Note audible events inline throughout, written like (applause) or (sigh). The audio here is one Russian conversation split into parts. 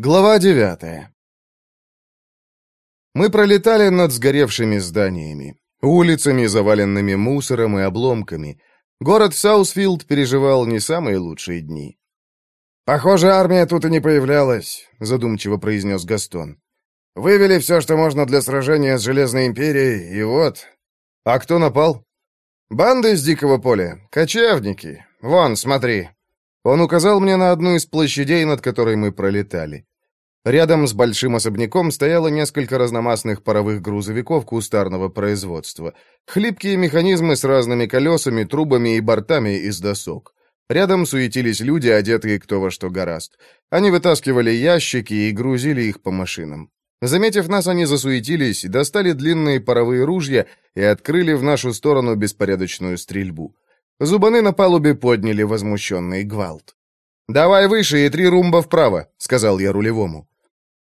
Глава девятая. Мы пролетали над сгоревшими зданиями, улицами, заваленными мусором и обломками. Город Саусфилд переживал не самые лучшие дни. «Похоже, армия тут и не появлялась», — задумчиво произнес Гастон. «Вывели все, что можно для сражения с Железной Империей, и вот...» «А кто напал?» «Банды из Дикого поля, кочевники. Вон, смотри». Он указал мне на одну из площадей, над которой мы пролетали. Рядом с большим особняком стояло несколько разномастных паровых грузовиков кустарного производства. Хлипкие механизмы с разными колесами, трубами и бортами из досок. Рядом суетились люди, одетые кто во что гораст. Они вытаскивали ящики и грузили их по машинам. Заметив нас, они засуетились, достали длинные паровые ружья и открыли в нашу сторону беспорядочную стрельбу. Зубаны на палубе подняли возмущенный гвалт. «Давай выше и три румба вправо», — сказал я рулевому.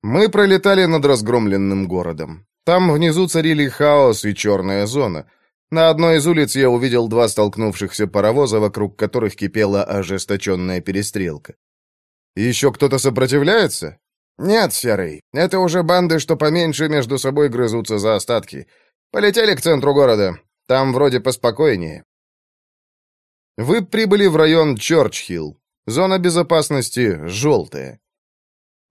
Мы пролетали над разгромленным городом. Там внизу царили хаос и черная зона. На одной из улиц я увидел два столкнувшихся паровоза, вокруг которых кипела ожесточенная перестрелка. «Еще кто-то сопротивляется?» «Нет, Серый, это уже банды, что поменьше между собой грызутся за остатки. Полетели к центру города. Там вроде поспокойнее». Вы прибыли в район Чорчхилл. Зона безопасности желтая.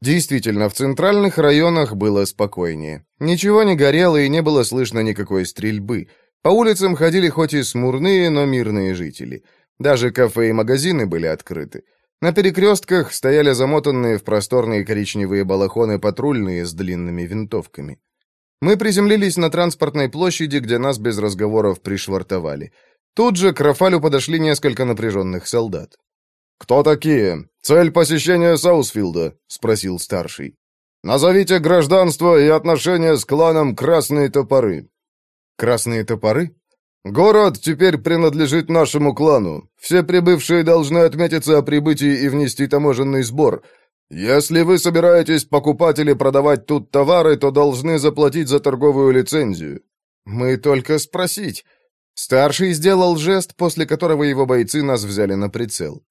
Действительно, в центральных районах было спокойнее. Ничего не горело и не было слышно никакой стрельбы. По улицам ходили хоть и смурные, но мирные жители. Даже кафе и магазины были открыты. На перекрестках стояли замотанные в просторные коричневые балахоны патрульные с длинными винтовками. Мы приземлились на транспортной площади, где нас без разговоров пришвартовали. Тут же к Рафалю подошли несколько напряженных солдат. «Кто такие? Цель посещения Саусфилда?» — спросил старший. «Назовите гражданство и отношения с кланом Красные Топоры». «Красные Топоры?» «Город теперь принадлежит нашему клану. Все прибывшие должны отметиться о прибытии и внести таможенный сбор. Если вы собираетесь покупать или продавать тут товары, то должны заплатить за торговую лицензию». «Мы только спросить. Старший сделал жест, после которого его бойцы нас взяли на прицел.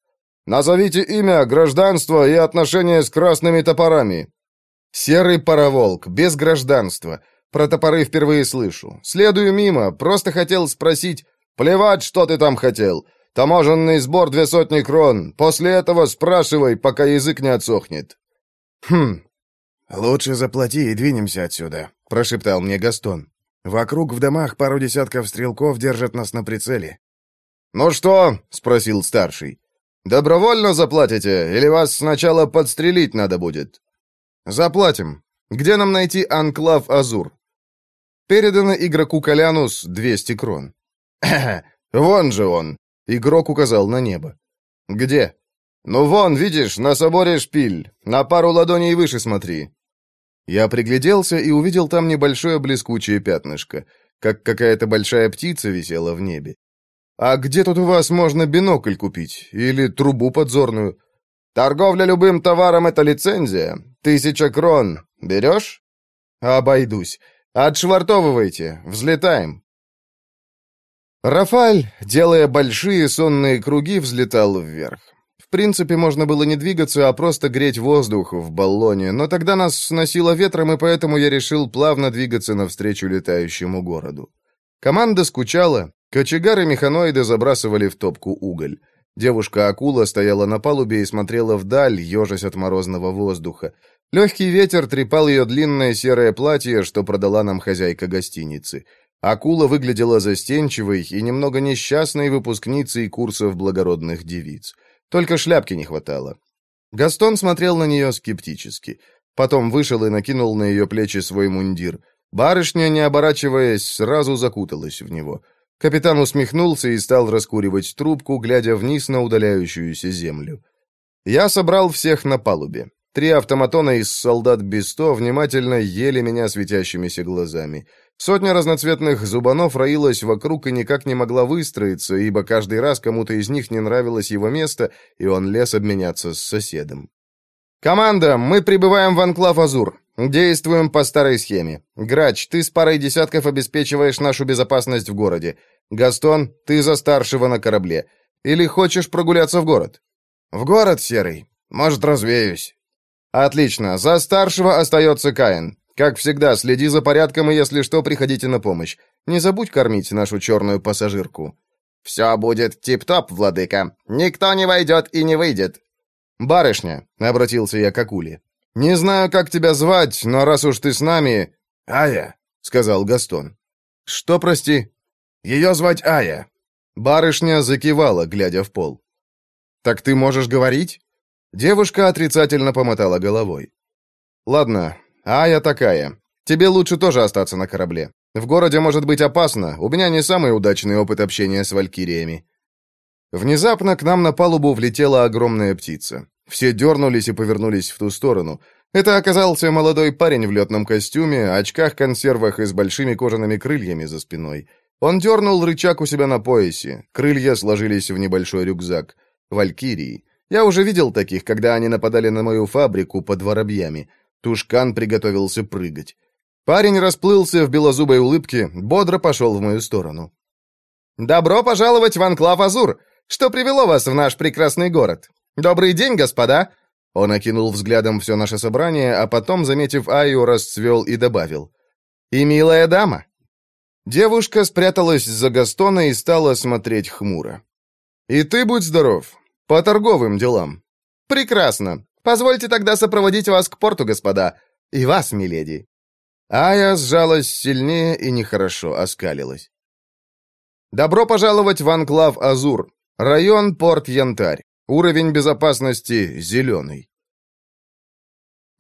«Назовите имя, гражданство и отношения с красными топорами». «Серый пароволк, без гражданства. Про топоры впервые слышу. Следую мимо, просто хотел спросить...» «Плевать, что ты там хотел. Таможенный сбор две сотни крон. После этого спрашивай, пока язык не отсохнет». «Хм, лучше заплати и двинемся отсюда», — прошептал мне Гастон. Вокруг в домах пару десятков стрелков держат нас на прицеле. «Ну что?» — спросил старший. «Добровольно заплатите, или вас сначала подстрелить надо будет?» «Заплатим. Где нам найти анклав Азур?» Передано игроку Колянус 200 крон. (clears throat) «Вон же он!» — игрок указал на небо. «Где?» «Ну вон, видишь, на соборе шпиль. На пару ладоней выше смотри. Я пригляделся и увидел там небольшое блескучее пятнышко, как какая-то большая птица висела в небе. «А где тут у вас можно бинокль купить? Или трубу подзорную?» «Торговля любым товаром — это лицензия. Тысяча крон. Берешь?» «Обойдусь. Отшвартовывайте. Взлетаем». Рафаль, делая большие сонные круги, взлетал вверх принципе, можно было не двигаться, а просто греть воздух в баллоне, но тогда нас сносило ветром, и поэтому я решил плавно двигаться навстречу летающему городу. Команда скучала, кочегары-механоиды забрасывали в топку уголь. Девушка-акула стояла на палубе и смотрела вдаль, ежась от морозного воздуха. Легкий ветер трепал ее длинное серое платье, что продала нам хозяйка гостиницы. Акула выглядела застенчивой и немного несчастной выпускницей курсов благородных девиц. Только шляпки не хватало. Гастон смотрел на нее скептически. Потом вышел и накинул на ее плечи свой мундир. Барышня, не оборачиваясь, сразу закуталась в него. Капитан усмехнулся и стал раскуривать трубку, глядя вниз на удаляющуюся землю. Я собрал всех на палубе. Три автоматона из солдат Бесто внимательно ели меня светящимися глазами. Сотня разноцветных зубанов роилась вокруг и никак не могла выстроиться, ибо каждый раз кому-то из них не нравилось его место, и он лез обменяться с соседом. «Команда, мы прибываем в Анклав Азур. Действуем по старой схеме. Грач, ты с парой десятков обеспечиваешь нашу безопасность в городе. Гастон, ты за старшего на корабле. Или хочешь прогуляться в город?» «В город, Серый. Может, развеюсь». «Отлично. За старшего остается Каин. Как всегда, следи за порядком, и если что, приходите на помощь. Не забудь кормить нашу черную пассажирку». «Все будет тип-топ, владыка. Никто не войдет и не выйдет». «Барышня», — обратился я к Акуле. «Не знаю, как тебя звать, но раз уж ты с нами...» «Ая», — сказал Гастон. «Что, прости?» «Ее звать Ая». Барышня закивала, глядя в пол. «Так ты можешь говорить?» Девушка отрицательно помотала головой. «Ладно, Ая такая. Тебе лучше тоже остаться на корабле. В городе может быть опасно, у меня не самый удачный опыт общения с валькириями». Внезапно к нам на палубу влетела огромная птица. Все дернулись и повернулись в ту сторону. Это оказался молодой парень в летном костюме, очках-консервах и с большими кожаными крыльями за спиной. Он дернул рычаг у себя на поясе. Крылья сложились в небольшой рюкзак. Валькирии. Я уже видел таких, когда они нападали на мою фабрику под воробьями. Тушкан приготовился прыгать. Парень расплылся в белозубой улыбке, бодро пошел в мою сторону. «Добро пожаловать в Анклав Азур! Что привело вас в наш прекрасный город? Добрый день, господа!» Он окинул взглядом все наше собрание, а потом, заметив Аю, расцвел и добавил. «И милая дама!» Девушка спряталась за Гастона и стала смотреть хмуро. «И ты будь здоров. По торговым делам». «Прекрасно. Позвольте тогда сопроводить вас к порту, господа. И вас, миледи». Ая сжалась сильнее и нехорошо оскалилась. «Добро пожаловать в Анклав Азур. Район Порт Янтарь. Уровень безопасности зеленый».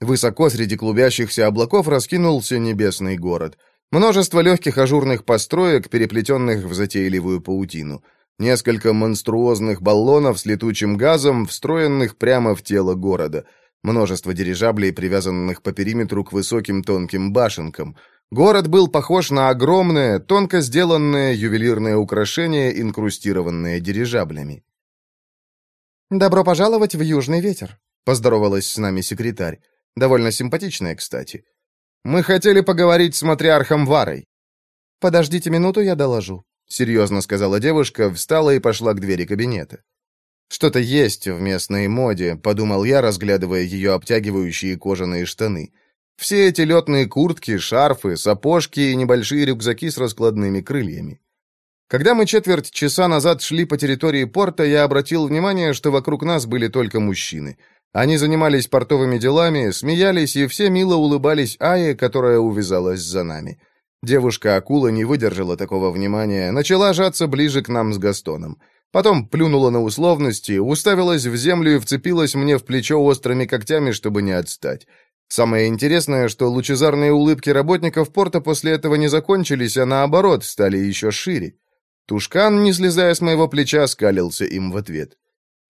Высоко среди клубящихся облаков раскинулся небесный город. Множество легких ажурных построек, переплетенных в затейливую паутину. Несколько монструозных баллонов с летучим газом, встроенных прямо в тело города. Множество дирижаблей, привязанных по периметру к высоким тонким башенкам. Город был похож на огромное, тонко сделанное ювелирное украшение, инкрустированное дирижаблями. «Добро пожаловать в Южный ветер», — поздоровалась с нами секретарь. Довольно симпатичная, кстати. «Мы хотели поговорить с матриархом Варой». «Подождите минуту, я доложу», — серьезно сказала девушка, встала и пошла к двери кабинета. «Что-то есть в местной моде», — подумал я, разглядывая ее обтягивающие кожаные штаны. Все эти летные куртки, шарфы, сапожки и небольшие рюкзаки с раскладными крыльями. Когда мы четверть часа назад шли по территории порта, я обратил внимание, что вокруг нас были только мужчины. Они занимались портовыми делами, смеялись и все мило улыбались Ае, которая увязалась за нами. Девушка-акула не выдержала такого внимания, начала жаться ближе к нам с Gaстоном. Потом плюнула на условности, уставилась в землю и вцепилась мне в плечо острыми когтями, чтобы не отстать. Самое интересное, что лучезарные улыбки работников порта после этого не закончились, а наоборот, стали еще шире. Тушкан, не слезая с моего плеча, скалился им в ответ.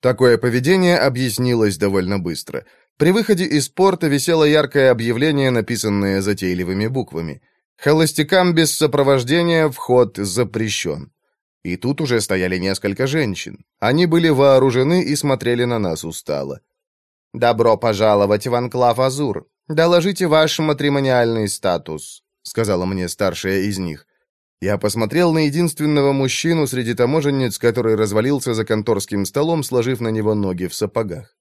Такое поведение объяснилось довольно быстро. При выходе из порта висело яркое объявление, написанное затейливыми буквами — Холостякам без сопровождения вход запрещен. И тут уже стояли несколько женщин. Они были вооружены и смотрели на нас устало. «Добро пожаловать в Анклав Азур. Доложите ваш матримониальный статус», — сказала мне старшая из них. Я посмотрел на единственного мужчину среди таможенниц, который развалился за конторским столом, сложив на него ноги в сапогах.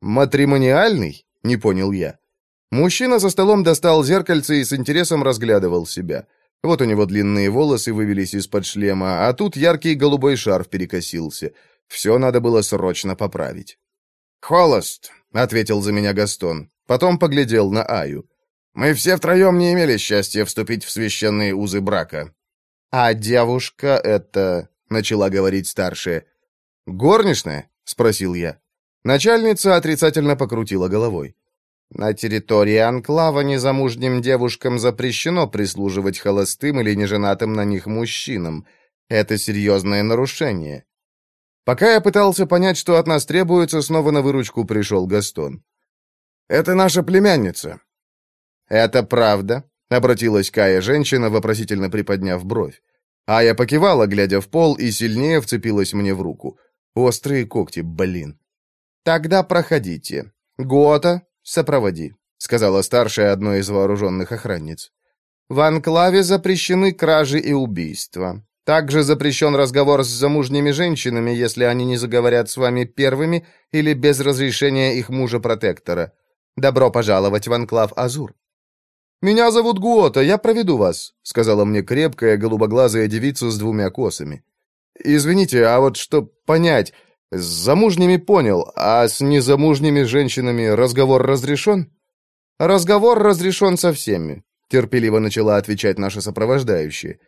«Матримониальный?» — не понял я. Мужчина за столом достал зеркальце и с интересом разглядывал себя. Вот у него длинные волосы вывелись из-под шлема, а тут яркий голубой шарф перекосился. Все надо было срочно поправить. «Холост», — ответил за меня Гастон. Потом поглядел на Аю. «Мы все втроем не имели счастья вступить в священные узы брака». «А девушка это...» — начала говорить старшая. «Горничная?» — спросил я. Начальница отрицательно покрутила головой. На территории анклава незамужним девушкам запрещено прислуживать холостым или неженатым на них мужчинам. Это серьезное нарушение. Пока я пытался понять, что от нас требуется, снова на выручку пришел Гастон. «Это наша племянница». «Это правда?» — обратилась Кая женщина, вопросительно приподняв бровь. А я покивала, глядя в пол, и сильнее вцепилась мне в руку. Острые когти, блин. «Тогда проходите. Гота, «Сопроводи», — сказала старшая одной из вооруженных охранниц. «В анклаве запрещены кражи и убийства. Также запрещен разговор с замужними женщинами, если они не заговорят с вами первыми или без разрешения их мужа-протектора. Добро пожаловать в анклав Азур». «Меня зовут Гуота, я проведу вас», — сказала мне крепкая голубоглазая девица с двумя косами. «Извините, а вот что понять, с замужними понял, а с незамужними женщинами разговор разрешен?» «Разговор разрешен со всеми», — терпеливо начала отвечать наша сопровождающая.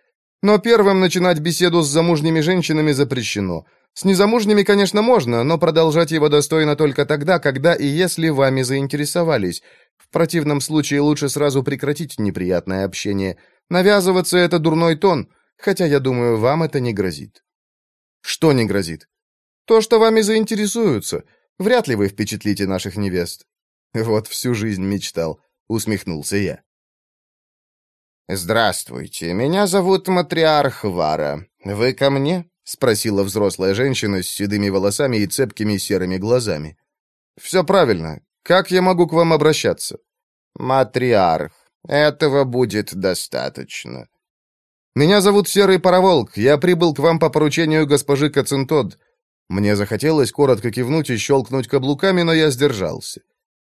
«Но первым начинать беседу с замужними женщинами запрещено. С незамужними, конечно, можно, но продолжать его достойно только тогда, когда и если вами заинтересовались. В противном случае лучше сразу прекратить неприятное общение. Навязываться — это дурной тон, хотя, я думаю, вам это не грозит». «Что не грозит?» «То, что вами заинтересуются. Вряд ли вы впечатлите наших невест». «Вот всю жизнь мечтал», — усмехнулся я. «Здравствуйте, меня зовут Матриарх Вара. Вы ко мне?» — спросила взрослая женщина с седыми волосами и цепкими серыми глазами. «Все правильно. Как я могу к вам обращаться?» «Матриарх. Этого будет достаточно». «Меня зовут Серый Пароволк. Я прибыл к вам по поручению госпожи Кацинтод». Мне захотелось коротко кивнуть и щелкнуть каблуками, но я сдержался.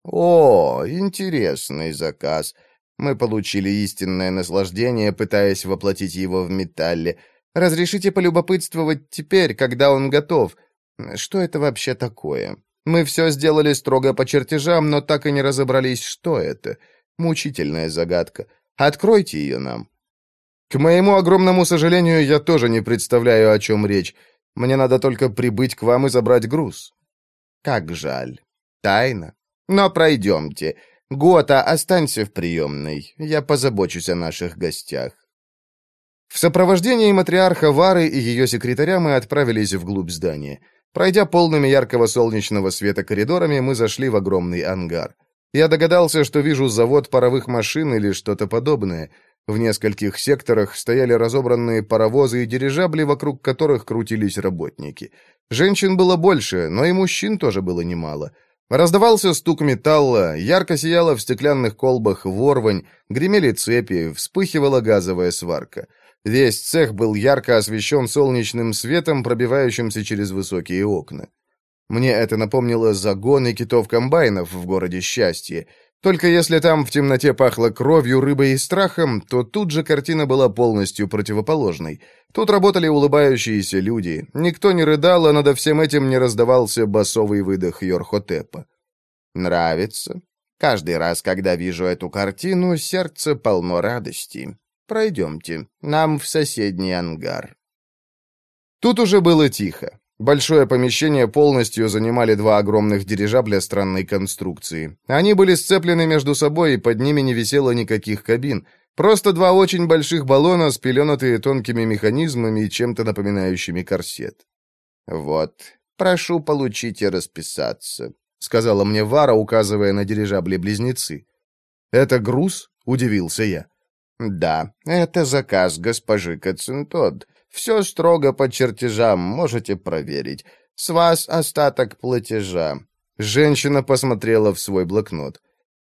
«О, интересный заказ. Мы получили истинное наслаждение, пытаясь воплотить его в металле. Разрешите полюбопытствовать теперь, когда он готов. Что это вообще такое? Мы все сделали строго по чертежам, но так и не разобрались, что это. Мучительная загадка. Откройте ее нам. К моему огромному сожалению, я тоже не представляю, о чем речь. Мне надо только прибыть к вам и забрать груз. Как жаль. Тайна. Но пройдемте. Гота, останься в приемной. Я позабочусь о наших гостях. В сопровождении матриарха Вары и ее секретаря мы отправились вглубь здания. Пройдя полными яркого солнечного света коридорами, мы зашли в огромный ангар. Я догадался, что вижу завод паровых машин или что-то подобное. В нескольких секторах стояли разобранные паровозы и дирижабли, вокруг которых крутились работники. Женщин было больше, но и мужчин тоже было немало. Раздавался стук металла, ярко сияла в стеклянных колбах ворвань, гремели цепи, вспыхивала газовая сварка. Весь цех был ярко освещен солнечным светом, пробивающимся через высокие окна. Мне это напомнило загоны китов-комбайнов в городе Счастье. Только если там в темноте пахло кровью, рыбой и страхом, то тут же картина была полностью противоположной. Тут работали улыбающиеся люди. Никто не рыдал, а над всем этим не раздавался басовый выдох Йорхотепа. «Нравится? Каждый раз, когда вижу эту картину, сердце полно радости. Пройдемте, нам в соседний ангар». Тут уже было тихо. Большое помещение полностью занимали два огромных дирижабля странной конструкции. Они были сцеплены между собой, и под ними не висело никаких кабин. Просто два очень больших баллона, спеленатые тонкими механизмами и чем-то напоминающими корсет. «Вот, прошу получить и расписаться», — сказала мне Вара, указывая на дирижабли-близнецы. «Это груз?» — удивился я. «Да, это заказ госпожи Кацинтод. Все строго по чертежам, можете проверить. С вас остаток платежа». Женщина посмотрела в свой блокнот.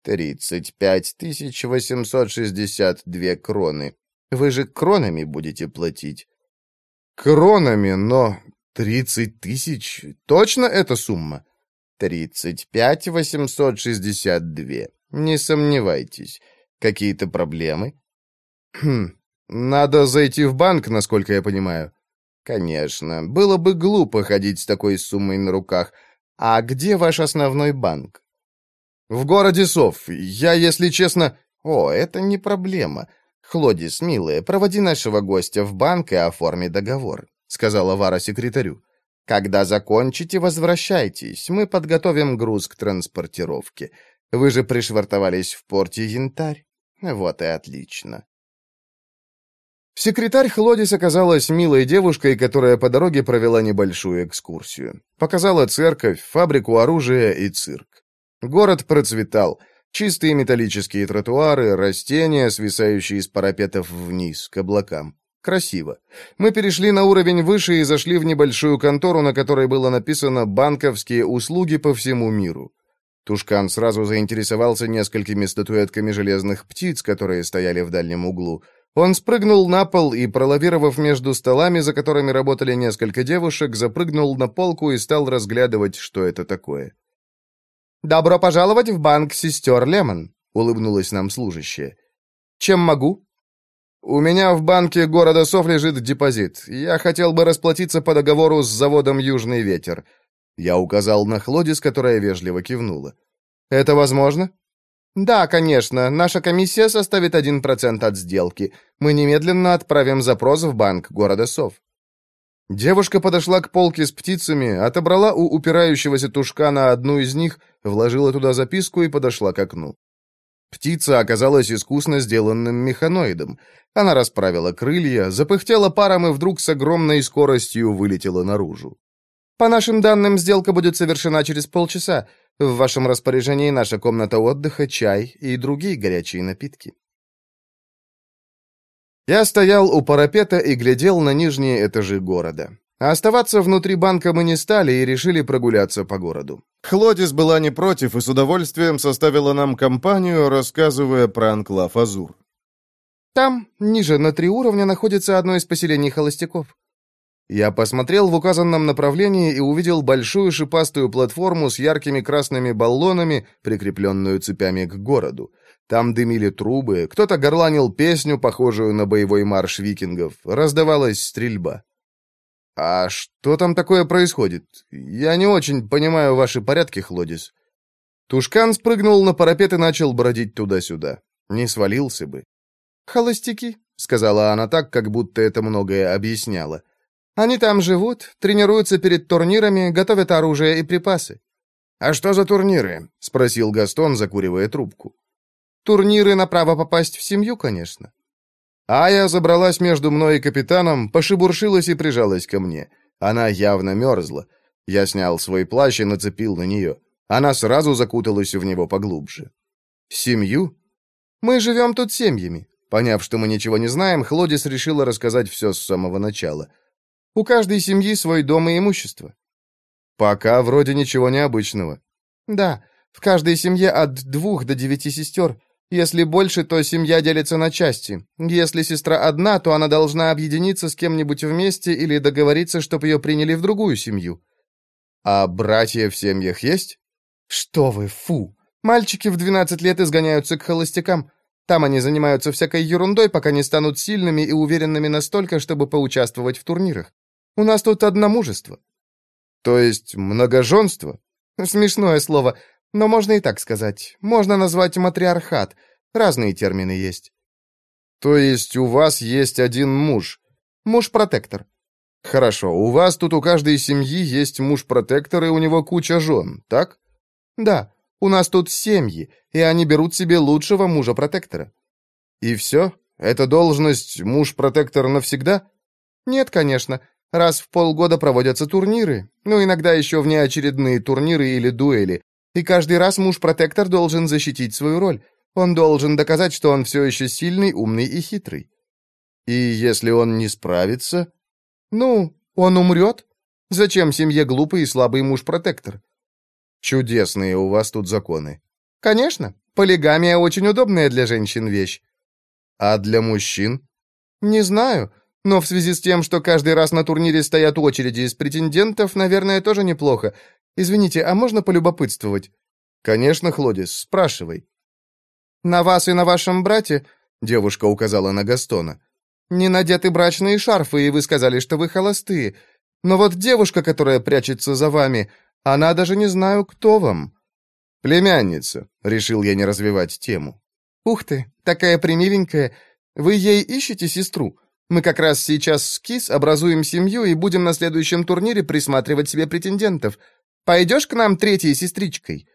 «Тридцать пять тысяч восемьсот шестьдесят две кроны. Вы же кронами будете платить?» «Кронами, но тридцать тысяч? Точно эта сумма?» «Тридцать пять восемьсот шестьдесят две. Не сомневайтесь. Какие-то проблемы?» Хм, надо зайти в банк, насколько я понимаю. Конечно, было бы глупо ходить с такой суммой на руках. А где ваш основной банк? В городе Сов. Я, если честно... О, это не проблема. Хлодис, милая, проводи нашего гостя в банк и оформи договор, сказала Вара секретарю. Когда закончите, возвращайтесь. Мы подготовим груз к транспортировке. Вы же пришвартовались в порте Янтарь. Вот и отлично. Секретарь Хлодис оказалась милой девушкой, которая по дороге провела небольшую экскурсию. Показала церковь, фабрику оружия и цирк. Город процветал. Чистые металлические тротуары, растения, свисающие из парапетов вниз, к облакам. Красиво. Мы перешли на уровень выше и зашли в небольшую контору, на которой было написано «Банковские услуги по всему миру». Тушкан сразу заинтересовался несколькими статуэтками железных птиц, которые стояли в дальнем углу. Он спрыгнул на пол и, пролавировав между столами, за которыми работали несколько девушек, запрыгнул на полку и стал разглядывать, что это такое. «Добро пожаловать в банк сестер Лемон», — улыбнулась нам служащая. «Чем могу?» «У меня в банке города Сов лежит депозит. Я хотел бы расплатиться по договору с заводом «Южный ветер». Я указал на Хлодис, которая вежливо кивнула. «Это возможно?» «Да, конечно. Наша комиссия составит 1% от сделки. Мы немедленно отправим запрос в банк города Сов». Девушка подошла к полке с птицами, отобрала у упирающегося тушкана одну из них, вложила туда записку и подошла к окну. Птица оказалась искусно сделанным механоидом. Она расправила крылья, запыхтела паром и вдруг с огромной скоростью вылетела наружу. «По нашим данным, сделка будет совершена через полчаса. В вашем распоряжении наша комната отдыха, чай и другие горячие напитки». Я стоял у парапета и глядел на нижние этажи города. А оставаться внутри банка мы не стали и решили прогуляться по городу. Хлодис была не против и с удовольствием составила нам компанию, рассказывая про анклав Азур. Там, ниже, на три уровня, находится одно из поселений холостяков. Я посмотрел в указанном направлении и увидел большую шипастую платформу с яркими красными баллонами, прикрепленную цепями к городу. Там дымили трубы, кто-то горланил песню, похожую на боевой марш викингов, раздавалась стрельба. «А что там такое происходит? Я не очень понимаю ваши порядки, Хлодис». Тушкан спрыгнул на парапет и начал бродить туда-сюда. Не свалился бы. «Холостяки», — сказала она так, как будто это многое объясняло. «Они там живут, тренируются перед турнирами, готовят оружие и припасы». «А что за турниры?» — спросил Гастон, закуривая трубку. Турниры на право попасть в семью, конечно. Ая забралась между мной и капитаном, пошебуршилась и прижалась ко мне. Она явно мерзла. Я снял свой плащ и нацепил на нее. Она сразу закуталась в него поглубже. «Семью? Мы живем тут семьями». Поняв, что мы ничего не знаем, Хлодис решила рассказать все с самого начала. «У каждой семьи свой дом и имущество». «Пока вроде ничего необычного». «Да, в каждой семье от двух до девяти сестер. Если больше, то семья делится на части. Если сестра одна, то она должна объединиться с кем-нибудь вместе или договориться, чтобы ее приняли в другую семью. А братья в семьях есть? Что вы, фу! Мальчики в 12 лет изгоняются к холостякам. Там они занимаются всякой ерундой, пока не станут сильными и уверенными настолько, чтобы поучаствовать в турнирах. У нас тут одномужество. То есть многоженство? Смешное слово. Но можно и так сказать. Можно назвать матриархат. Разные термины есть. То есть у вас есть один муж? Муж-протектор. Хорошо, у вас тут у каждой семьи есть муж-протектор, и у него куча жен, так? Да, у нас тут семьи, и они берут себе лучшего мужа-протектора. И все? Это должность муж-протектор навсегда? Нет, конечно. Раз в полгода проводятся турниры. Ну, иногда еще внеочередные турниры или дуэли. И каждый раз муж-протектор должен защитить свою роль. Он должен доказать, что он все еще сильный, умный и хитрый. И если он не справится? Ну, он умрет. Зачем семье глупый и слабый муж-протектор? Чудесные у вас тут законы. Конечно, полигамия очень удобная для женщин вещь. А для мужчин? Не знаю, но в связи с тем, что каждый раз на турнире стоят очереди из претендентов, наверное, тоже неплохо. Извините, а можно полюбопытствовать?» «Конечно, Хлодис, спрашивай». «На вас и на вашем брате», — девушка указала на Гастона, «не надеты брачные шарфы, и вы сказали, что вы холостые. Но вот девушка, которая прячется за вами, она даже не знаю, кто вам». «Племянница», — решил я не развивать тему. «Ух ты, такая примиленькая. Вы ей ищете сестру? Мы как раз сейчас с Кис образуем семью и будем на следующем турнире присматривать себе претендентов. Пойдешь к нам третьей сестричкой?»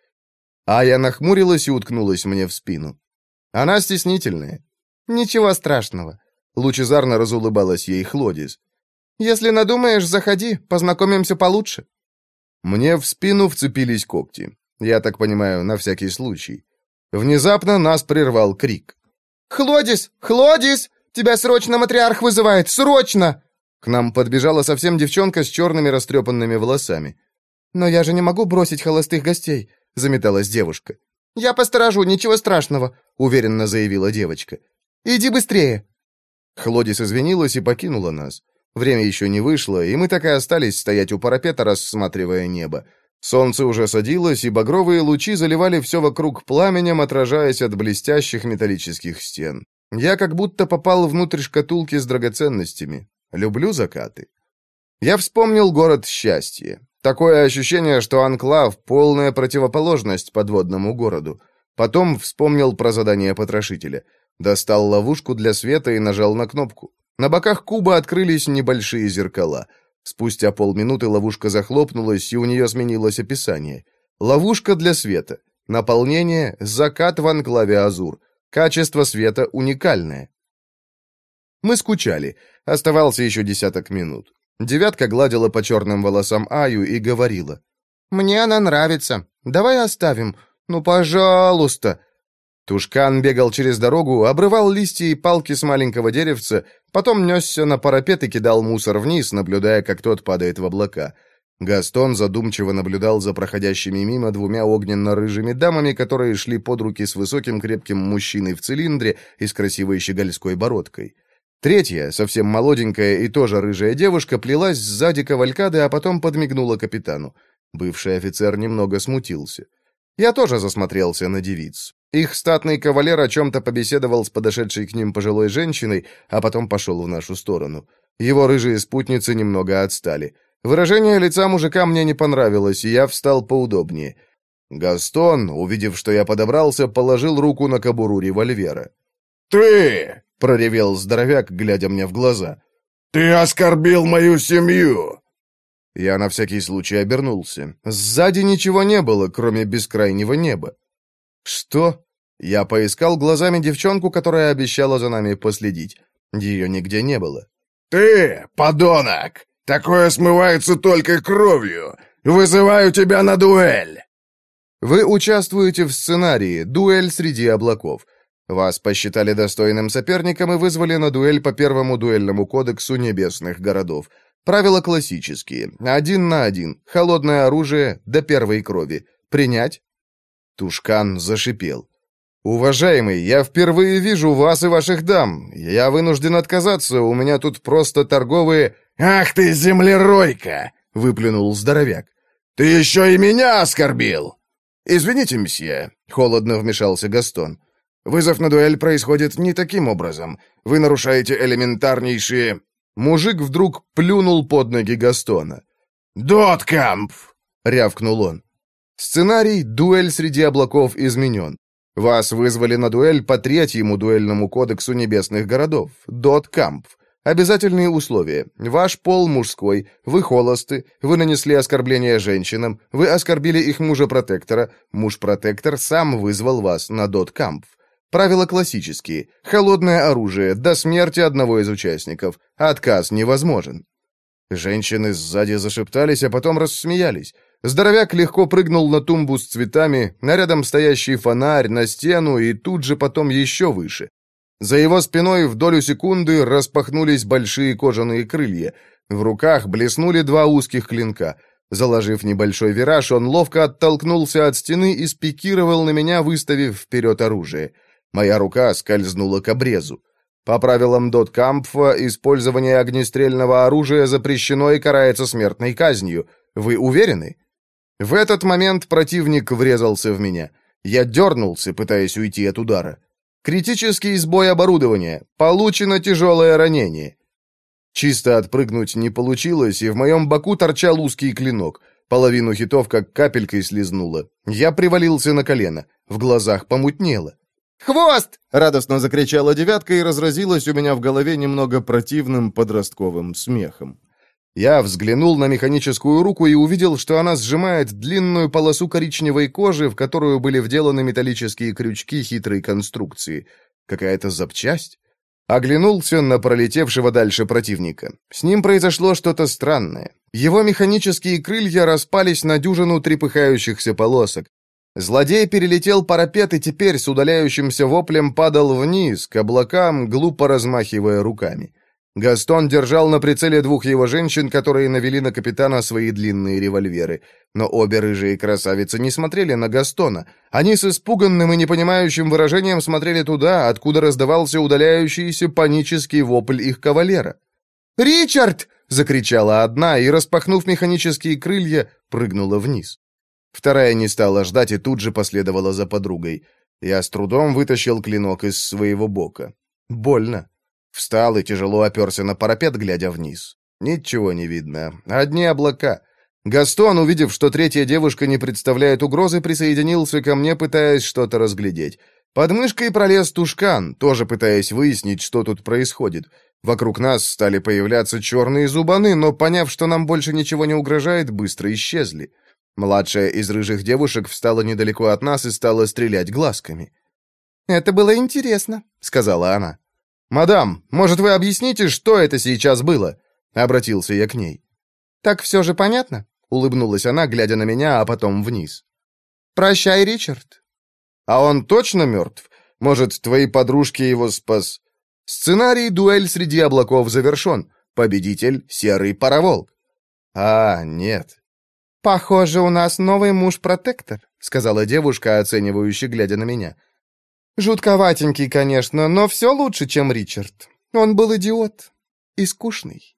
А я нахмурилась и уткнулась мне в спину. Она стеснительная. «Ничего страшного», — лучезарно разулыбалась ей Хлодис. «Если надумаешь, заходи, познакомимся получше». Мне в спину вцепились когти. Я так понимаю, на всякий случай. Внезапно нас прервал крик. «Хлодис! Хлодис! Тебя срочно матриарх вызывает! Срочно!» К нам подбежала совсем девчонка с черными растрепанными волосами. «Но я же не могу бросить холостых гостей», — заметалась девушка. «Я посторожу, ничего страшного», — уверенно заявила девочка. «Иди быстрее». Хлодис извинилась и покинула нас. Время еще не вышло, и мы так и остались стоять у парапета, рассматривая небо. Солнце уже садилось, и багровые лучи заливали все вокруг пламенем, отражаясь от блестящих металлических стен. Я как будто попал внутрь шкатулки с драгоценностями. Люблю закаты. Я вспомнил город счастья. Такое ощущение, что Анклав — полная противоположность подводному городу. Потом вспомнил про задание потрошителя. Достал ловушку для света и нажал на кнопку. На боках куба открылись небольшие зеркала. Спустя полминуты ловушка захлопнулась, и у нее сменилось описание. Ловушка для света. Наполнение — закат в анклаве Азур. Качество света уникальное. Мы скучали. Оставался еще десяток минут. Девятка гладила по черным волосам Аю и говорила. «Мне она нравится. Давай оставим. Ну, пожалуйста». Тушкан бегал через дорогу, обрывал листья и палки с маленького деревца, потом несся на парапет и кидал мусор вниз, наблюдая, как тот падает в облака. Гастон задумчиво наблюдал за проходящими мимо двумя огненно-рыжими дамами, которые шли под руки с высоким крепким мужчиной в цилиндре и с красивой щегольской бородкой. Третья, совсем молоденькая и тоже рыжая девушка, плелась сзади кавалькады, а потом подмигнула капитану. Бывший офицер немного смутился. Я тоже засмотрелся на девиц. Их статный кавалер о чем-то побеседовал с подошедшей к ним пожилой женщиной, а потом пошел в нашу сторону. Его рыжие спутницы немного отстали. Выражение лица мужика мне не понравилось, и я встал поудобнее. Гастон, увидев, что я подобрался, положил руку на кобуру револьвера. «Ты!» — проревел здоровяк, глядя мне в глаза. «Ты оскорбил мою семью!» Я на всякий случай обернулся. Сзади ничего не было, кроме бескрайнего неба. «Что?» Я поискал глазами девчонку, которая обещала за нами последить. Ее нигде не было. «Ты, подонок! Такое смывается только кровью! Вызываю тебя на дуэль!» Вы участвуете в сценарии «Дуэль среди облаков». Вас посчитали достойным соперником и вызвали на дуэль по первому дуэльному кодексу небесных городов. Правила классические. Один на один. Холодное оружие до первой крови. Принять? Тушкан зашипел. «Уважаемый, я впервые вижу вас и ваших дам. Я вынужден отказаться, у меня тут просто торговые...» «Ах ты, землеройка!» — выплюнул здоровяк. «Ты еще и меня оскорбил!» «Извините, месье», — холодно вмешался Гастон. Вызов на дуэль происходит не таким образом. Вы нарушаете элементарнейшие...» Мужик вдруг плюнул под ноги Гастона. «Доткамп!» — рявкнул он. Сценарий «Дуэль среди облаков» изменен. Вас вызвали на дуэль по третьему дуэльному кодексу небесных городов. Доткамп. Обязательные условия. Ваш пол мужской, вы холосты, вы нанесли оскорбление женщинам, вы оскорбили их мужа-протектора, муж-протектор сам вызвал вас на доткамп. Правила классические. Холодное оружие, до смерти одного из участников. Отказ невозможен. Женщины сзади зашептались, а потом рассмеялись. Здоровяк легко прыгнул на тумбу с цветами, на рядом стоящий фонарь, на стену и тут же потом еще выше. За его спиной в долю секунды распахнулись большие кожаные крылья. В руках блеснули два узких клинка. Заложив небольшой вираж, он ловко оттолкнулся от стены и спикировал на меня, выставив вперед оружие. Моя рука скользнула к обрезу. По правилам Доткампфа, использование огнестрельного оружия запрещено и карается смертной казнью. Вы уверены? В этот момент противник врезался в меня. Я дернулся, пытаясь уйти от удара. Критический сбой оборудования. Получено тяжелое ранение. Чисто отпрыгнуть не получилось, и в моем боку торчал узкий клинок. Половину хитов как капелькой слезнуло. Я привалился на колено. В глазах помутнело. «Хвост!» — радостно закричала девятка и разразилась у меня в голове немного противным подростковым смехом. Я взглянул на механическую руку и увидел, что она сжимает длинную полосу коричневой кожи, в которую были вделаны металлические крючки хитрой конструкции. Какая-то запчасть? Оглянулся на пролетевшего дальше противника. С ним произошло что-то странное. Его механические крылья распались на дюжину трепыхающихся полосок. Злодей перелетел парапет и теперь с удаляющимся воплем падал вниз, к облакам, глупо размахивая руками. Гастон держал на прицеле двух его женщин, которые навели на капитана свои длинные револьверы. Но обе рыжие красавицы не смотрели на Гастона. Они с испуганным и непонимающим выражением смотрели туда, откуда раздавался удаляющийся панический вопль их кавалера. «Ричард!» — закричала одна и, распахнув механические крылья, прыгнула вниз. Вторая не стала ждать и тут же последовала за подругой. Я с трудом вытащил клинок из своего бока. Больно. Встал и тяжело оперся на парапет, глядя вниз. Ничего не видно. Одни облака. Гастон, увидев, что третья девушка не представляет угрозы, присоединился ко мне, пытаясь что-то разглядеть. Под мышкой пролез Тушкан, тоже пытаясь выяснить, что тут происходит. Вокруг нас стали появляться черные зубаны, но, поняв, что нам больше ничего не угрожает, быстро исчезли. Младшая из рыжих девушек встала недалеко от нас и стала стрелять глазками. «Это было интересно», — сказала она. «Мадам, может, вы объясните, что это сейчас было?» — обратился я к ней. «Так все же понятно?» — улыбнулась она, глядя на меня, а потом вниз. «Прощай, Ричард». «А он точно мертв? Может, твои подружки его спас?» Сценарий «Дуэль среди облаков» завершен. Победитель — серый пароволк. А, нет. «Похоже, у нас новый муж-протектор», — сказала девушка, оценивающе глядя на меня. «Жутковатенький, конечно, но все лучше, чем Ричард. Он был идиот и скучный».